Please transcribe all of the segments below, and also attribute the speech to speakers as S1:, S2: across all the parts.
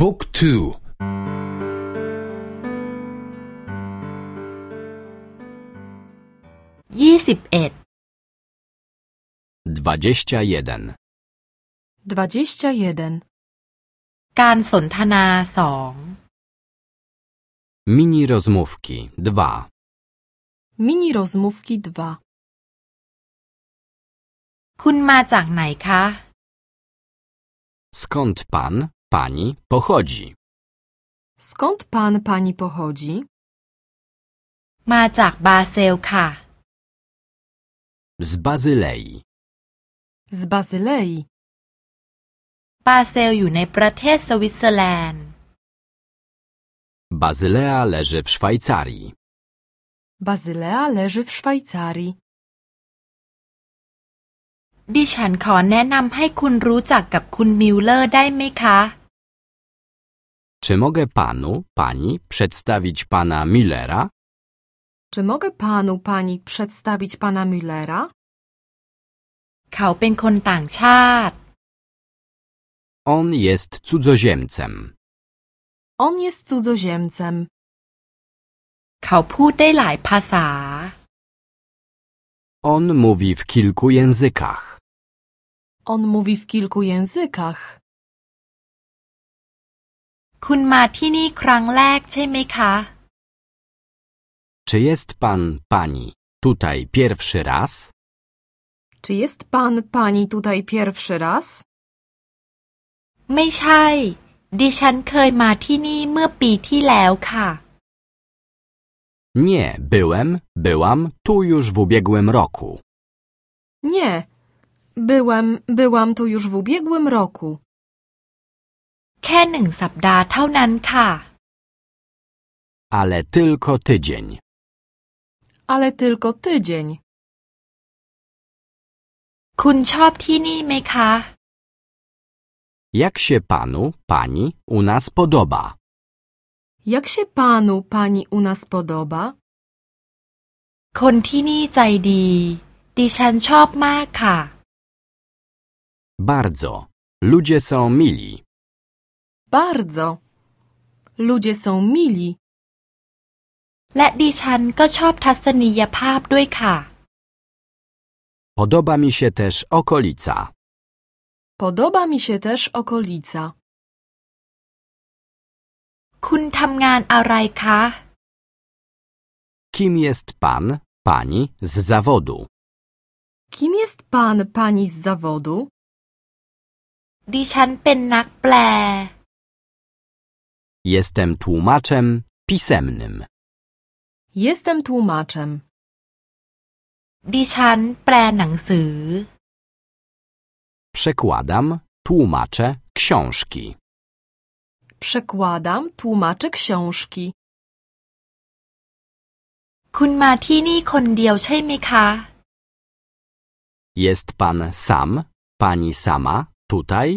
S1: บุ๊กทู
S2: ยี่สิบเอ็ด
S3: dwadzieścia jeden,
S4: 21.
S2: การสนทนาสอง
S3: mini rozmówki dwa,
S4: Mini rozmówki 2.
S2: คุณมาจากไหนคะ
S3: skąd pan, pani pochodzi?
S4: Skąd pan pani pochodzi?
S2: มาจากบาเซลค่ะ
S3: Z Bazylei.
S4: Z Bazylei.
S2: บาเซลอยู่ในประเทศสวิตเซอร์แลนด์
S3: Bazylea leży w Szwajcarii.
S4: Bazylea leży w Szwajcarii.
S2: ดิฉันขอแนะนำให้คุณรู้จักกับคุณมิลเลอร์ได้ไหมคะ
S3: Czy mogę panu, pani przedstawić pana Millera?
S4: Czy mogę panu pani przedstawić pana Müllera?
S2: เขาเป็นคนต่างชาติ
S3: On jest cudzoziemcem.
S4: On jest cudzoziemcem.
S2: เขาพูดได้หลายภาษา
S3: On mówi w kilku językach.
S4: On mówi w kilku językach.
S2: คุณมาที่นี่ครั้งแรกใช่ไหมคะ
S3: Czy jest pan, pani tutaj pierwszy raz?
S4: Czy jest pan pani tutaj pierwszy raz?
S2: ไม่ใช่ ดิฉันเคยมาที่นี่เมื่อปีที่แล้วค่ะ
S3: Nie, byłem, byłam tu już w ubiegłym roku.
S4: Nie. Byłem, byłam tu już w ubiegłym roku.
S2: แค่หนึ่งสัปดาห์เท่านั้นค่ะ
S3: Ale tylko tydzień.
S4: Ale tylko tydzień.
S2: คุณชอบที่นี่ไหมคะ
S3: Jak się panu, pani u nas podoba?
S4: Jak się panu pani u nas podoba?
S2: คนที่นี่ใจดี ดิฉันชอบมากค่ะ
S3: Bardzo. Ludzie są mili.
S4: Bardzo. Ludzie są mili.
S2: และดิฉันก็ชอบทัศนียภาพด้วยค่ะ
S3: Podoba mi się też okolica.
S4: Podoba mi się też okolica.
S2: คุณทำงานอะไรคะ
S3: Kim jest pan, pani z zawodu?
S4: Kim jest pan pani z zawodu?
S2: ดิฉันเป็นนักแปล
S3: Jestem tłumaczem pisemnym.
S4: Jestem tłumaczem.
S2: ดิฉันแปลหนังสือ
S3: Przekładam, tłumaczę książki.
S4: Przekładam, tłumaczę książki.
S2: คุณมาที่นี่คนเดียวใช่ไหมคะ
S3: Jest pan sam, pani sama tutaj?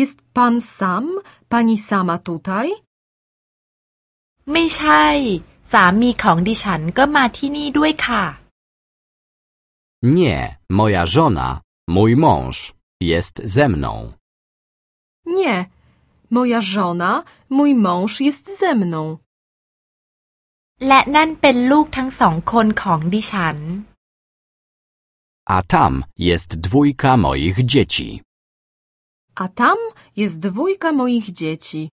S4: Jest pan sam, pani sama tutaj?
S2: ไม่ใช่ สามีของดิฉันก็มาที่นี่ด้วยค่ะ
S3: Nie, moja żona, mój mąż jest ze mną.
S4: Nie. Moja żona, mój mąż jest ze mną.
S2: และนั่นเป็นลูกทั้งสองคนของดิฉัน
S3: A tam jest dwójka moich dzieci.
S4: A tam jest dwójka moich dzieci.